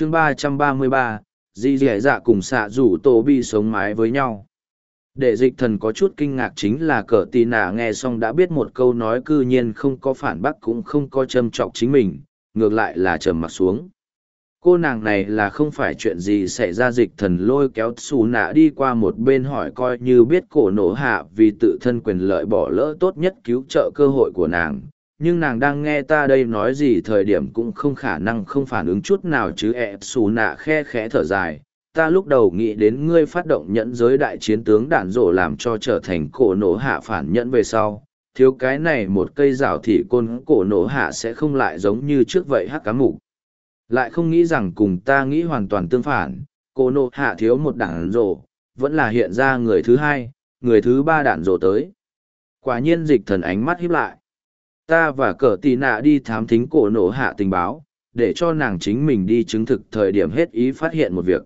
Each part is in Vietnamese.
chương ba trăm ba mươi ba dì dẻ dạ cùng xạ rủ tổ bi sống mái với nhau. Để dịch thần có chút kinh ngạc chính là cờ tì nạ nghe xong đã biết một câu nói cư nhiên không có phản bác cũng không có châm trọc chính mình, ngược lại là trầm mặt xuống. Cô nàng này là không phải chuyện gì xảy ra dịch thần lôi kéo xù nạ đi qua một bên hỏi coi như biết cổ nổ hạ vì tự thân quyền lợi bỏ lỡ tốt nhất cứu trợ cơ hội của nàng nhưng nàng đang nghe ta đây nói gì thời điểm cũng không khả năng không phản ứng chút nào chứ ẹ, xù nạ khe khẽ thở dài. Ta lúc đầu nghĩ đến ngươi phát động nhẫn giới đại chiến tướng đạn rổ làm cho trở thành cổ nổ hạ phản nhẫn về sau. Thiếu cái này một cây rào thì côn cổ nổ hạ sẽ không lại giống như trước vậy hắc cá mục. Lại không nghĩ rằng cùng ta nghĩ hoàn toàn tương phản. Cổ nổ hạ thiếu một đạn rổ, vẫn là hiện ra người thứ hai, người thứ ba đạn rổ tới. Quả nhiên dịch thần ánh mắt hiếp lại ta và cờ tì nạ đi thám thính cổ nổ hạ tình báo, để cho nàng chính mình đi chứng thực thời điểm hết ý phát hiện một việc.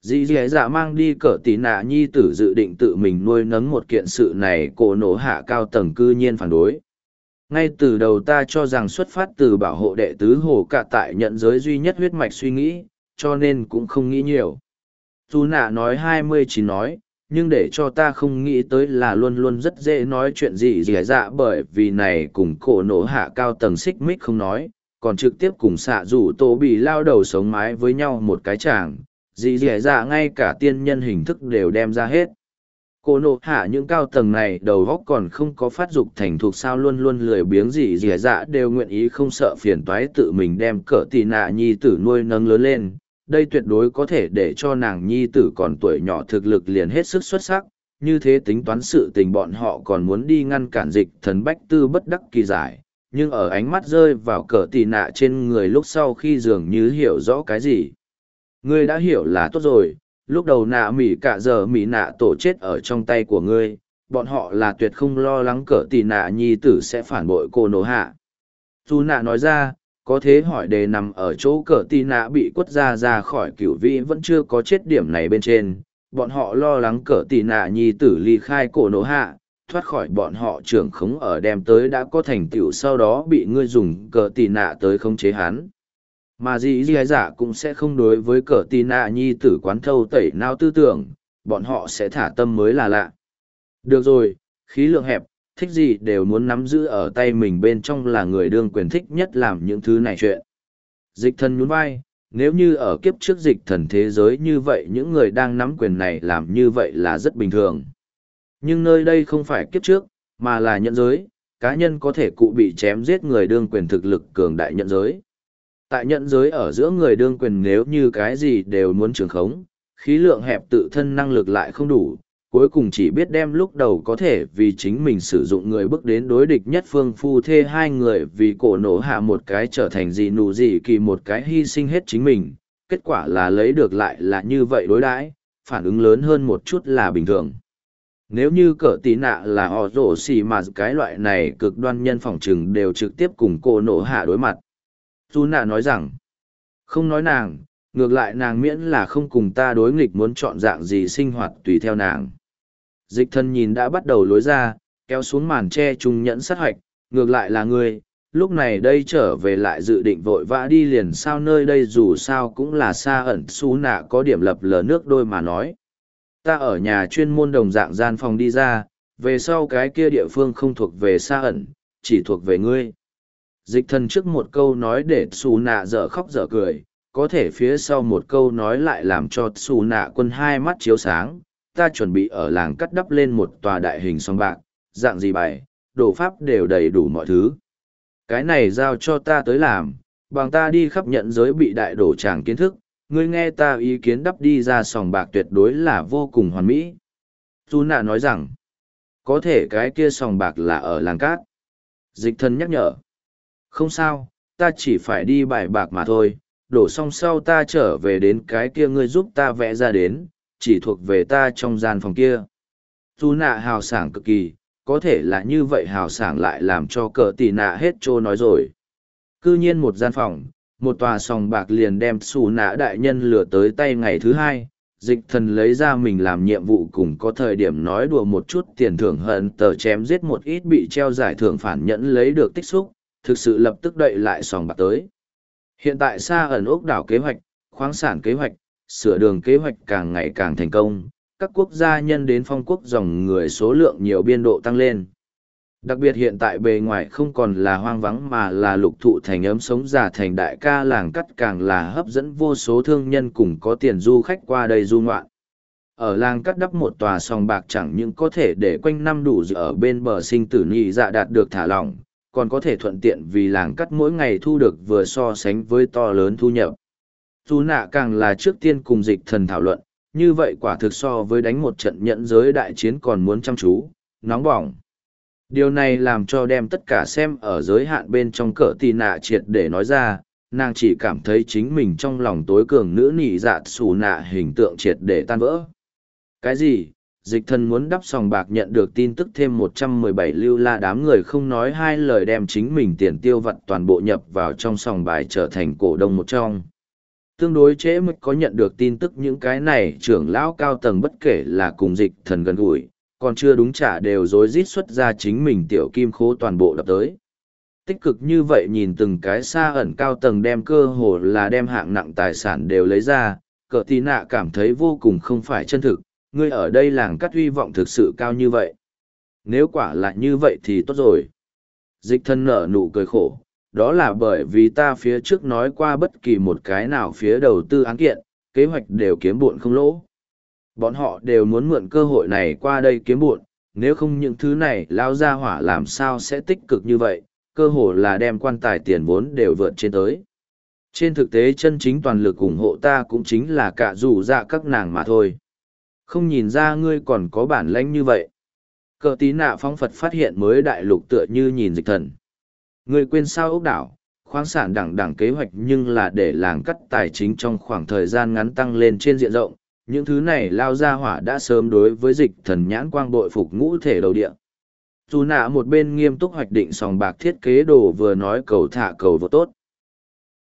Dì dì dạ mang đi cờ tì nạ nhi tử dự định tự mình nuôi nấng một kiện sự này, cổ nổ hạ cao tầng cư nhiên phản đối. Ngay từ đầu ta cho rằng xuất phát từ bảo hộ đệ tứ hồ cả tại nhận giới duy nhất huyết mạch suy nghĩ, cho nên cũng không nghĩ nhiều. Dù nạ nói hai mươi chín nói nhưng để cho ta không nghĩ tới là luôn luôn rất dễ nói chuyện gì dễ dạ bởi vì này cùng cổ nổ hạ cao tầng xích mích không nói, còn trực tiếp cùng xạ rủ tổ bị lao đầu sống mái với nhau một cái chàng dì dì dạ ngay cả tiên nhân hình thức đều đem ra hết. Cô nộ hạ những cao tầng này đầu góc còn không có phát dục thành thục sao luôn luôn lười biếng gì dì dạ đều nguyện ý không sợ phiền toái tự mình đem cỡ tì nạ nhi tử nuôi nâng lớn lên đây tuyệt đối có thể để cho nàng nhi tử còn tuổi nhỏ thực lực liền hết sức xuất sắc, như thế tính toán sự tình bọn họ còn muốn đi ngăn cản dịch thần bách tư bất đắc kỳ giải, nhưng ở ánh mắt rơi vào cờ tì nạ trên người lúc sau khi dường như hiểu rõ cái gì. Ngươi đã hiểu là tốt rồi, lúc đầu nạ mỉ cả giờ mỉ nạ tổ chết ở trong tay của ngươi, bọn họ là tuyệt không lo lắng cờ tì nạ nhi tử sẽ phản bội cô nổ hạ. Dù nạ nói ra có thế hỏi đề nằm ở chỗ cờ tì nạ bị quất ra ra khỏi cửu vĩ vẫn chưa có chết điểm này bên trên. Bọn họ lo lắng cờ tì nạ nhi tử ly khai cổ nổ hạ, thoát khỏi bọn họ trưởng khống ở đem tới đã có thành tựu sau đó bị ngươi dùng cờ tì nạ tới khống chế hắn. Mà dì dì giả cũng sẽ không đối với cờ tì nạ nhi tử quán thâu tẩy nao tư tưởng, bọn họ sẽ thả tâm mới là lạ. Được rồi, khí lượng hẹp thích gì đều muốn nắm giữ ở tay mình bên trong là người đương quyền thích nhất làm những thứ này chuyện. Dịch thần nhún vai, nếu như ở kiếp trước dịch thần thế giới như vậy, những người đang nắm quyền này làm như vậy là rất bình thường. Nhưng nơi đây không phải kiếp trước, mà là nhận giới, cá nhân có thể cụ bị chém giết người đương quyền thực lực cường đại nhận giới. Tại nhận giới ở giữa người đương quyền nếu như cái gì đều muốn trường khống, khí lượng hẹp tự thân năng lực lại không đủ cuối cùng chỉ biết đem lúc đầu có thể vì chính mình sử dụng người bước đến đối địch nhất phương phu thê hai người vì cổ nổ hạ một cái trở thành gì nụ gì kỳ một cái hy sinh hết chính mình. Kết quả là lấy được lại là như vậy đối đãi, phản ứng lớn hơn một chút là bình thường. Nếu như cỡ tí nạ là họ rổ xì mà cái loại này cực đoan nhân phỏng chừng đều trực tiếp cùng cổ nổ hạ đối mặt. Dù nạ nói rằng, không nói nàng, ngược lại nàng miễn là không cùng ta đối nghịch muốn chọn dạng gì sinh hoạt tùy theo nàng dịch thân nhìn đã bắt đầu lối ra, kéo xuống màn tre trung nhẫn sát hoạch, ngược lại là ngươi, lúc này đây trở về lại dự định vội vã đi liền sao nơi đây dù sao cũng là xa ẩn, xú nạ có điểm lập lờ nước đôi mà nói. Ta ở nhà chuyên môn đồng dạng gian phòng đi ra, về sau cái kia địa phương không thuộc về xa ẩn, chỉ thuộc về ngươi. Dịch thần trước một câu nói để xù nạ dở khóc dở cười, có thể phía sau một câu nói lại làm cho xù nạ quân hai mắt chiếu sáng ta chuẩn bị ở làng cắt đắp lên một tòa đại hình song bạc, dạng gì bài, đồ pháp đều đầy đủ mọi thứ. Cái này giao cho ta tới làm, bằng ta đi khắp nhận giới bị đại đổ tràng kiến thức, ngươi nghe ta ý kiến đắp đi ra sòng bạc tuyệt đối là vô cùng hoàn mỹ. Tu nạ nói rằng, có thể cái kia sòng bạc là ở làng cát. Dịch thân nhắc nhở, không sao, ta chỉ phải đi bài bạc mà thôi, đổ xong sau ta trở về đến cái kia ngươi giúp ta vẽ ra đến, chỉ thuộc về ta trong gian phòng kia. Dù nạ hào sảng cực kỳ, có thể là như vậy hào sảng lại làm cho cờ tỷ nạ hết trô nói rồi. Cư nhiên một gian phòng, một tòa sòng bạc liền đem xù nạ đại nhân lừa tới tay ngày thứ hai, dịch thần lấy ra mình làm nhiệm vụ cùng có thời điểm nói đùa một chút tiền thưởng hận tờ chém giết một ít bị treo giải thưởng phản nhẫn lấy được tích xúc, thực sự lập tức đậy lại sòng bạc tới. Hiện tại xa ẩn ốc đảo kế hoạch, khoáng sản kế hoạch, sửa đường kế hoạch càng ngày càng thành công, các quốc gia nhân đến phong quốc dòng người số lượng nhiều biên độ tăng lên. Đặc biệt hiện tại bề ngoài không còn là hoang vắng mà là lục thụ thành ấm sống giả thành đại ca làng cắt càng là hấp dẫn vô số thương nhân cùng có tiền du khách qua đây du ngoạn. Ở làng cắt đắp một tòa sòng bạc chẳng những có thể để quanh năm đủ dự ở bên bờ sinh tử nhị dạ đạt được thả lỏng, còn có thể thuận tiện vì làng cắt mỗi ngày thu được vừa so sánh với to lớn thu nhập. Dù nạ càng là trước tiên cùng dịch thần thảo luận, như vậy quả thực so với đánh một trận nhận giới đại chiến còn muốn chăm chú, nóng bỏng. Điều này làm cho đem tất cả xem ở giới hạn bên trong cỡ tì nạ triệt để nói ra, nàng chỉ cảm thấy chính mình trong lòng tối cường nữ nỉ dạ xù nạ hình tượng triệt để tan vỡ. Cái gì? Dịch thần muốn đắp sòng bạc nhận được tin tức thêm 117 lưu la đám người không nói hai lời đem chính mình tiền tiêu vặt toàn bộ nhập vào trong sòng bài trở thành cổ đông một trong. Tương đối trễ mới có nhận được tin tức những cái này trưởng lão cao tầng bất kể là cùng dịch thần gần gũi, còn chưa đúng trả đều rối rít xuất ra chính mình tiểu kim khố toàn bộ đập tới. Tích cực như vậy nhìn từng cái xa ẩn cao tầng đem cơ hồ là đem hạng nặng tài sản đều lấy ra, cỡ tì nạ cảm thấy vô cùng không phải chân thực, ngươi ở đây làng cắt hy vọng thực sự cao như vậy. Nếu quả là như vậy thì tốt rồi. Dịch thân nở nụ cười khổ, đó là bởi vì ta phía trước nói qua bất kỳ một cái nào phía đầu tư án kiện, kế hoạch đều kiếm buồn không lỗ. Bọn họ đều muốn mượn cơ hội này qua đây kiếm buồn, nếu không những thứ này lao ra hỏa làm sao sẽ tích cực như vậy, cơ hội là đem quan tài tiền vốn đều vượt trên tới. Trên thực tế chân chính toàn lực ủng hộ ta cũng chính là cả rủ dạ các nàng mà thôi. Không nhìn ra ngươi còn có bản lãnh như vậy. Cờ tí nạ phong Phật phát hiện mới đại lục tựa như nhìn dịch thần. Người quên sao ốc đảo, khoáng sản đẳng đẳng kế hoạch nhưng là để làng cắt tài chính trong khoảng thời gian ngắn tăng lên trên diện rộng. Những thứ này lao ra hỏa đã sớm đối với dịch thần nhãn quang bội phục ngũ thể đầu địa. Dù nạ một bên nghiêm túc hoạch định sòng bạc thiết kế đồ vừa nói cầu thả cầu vô tốt.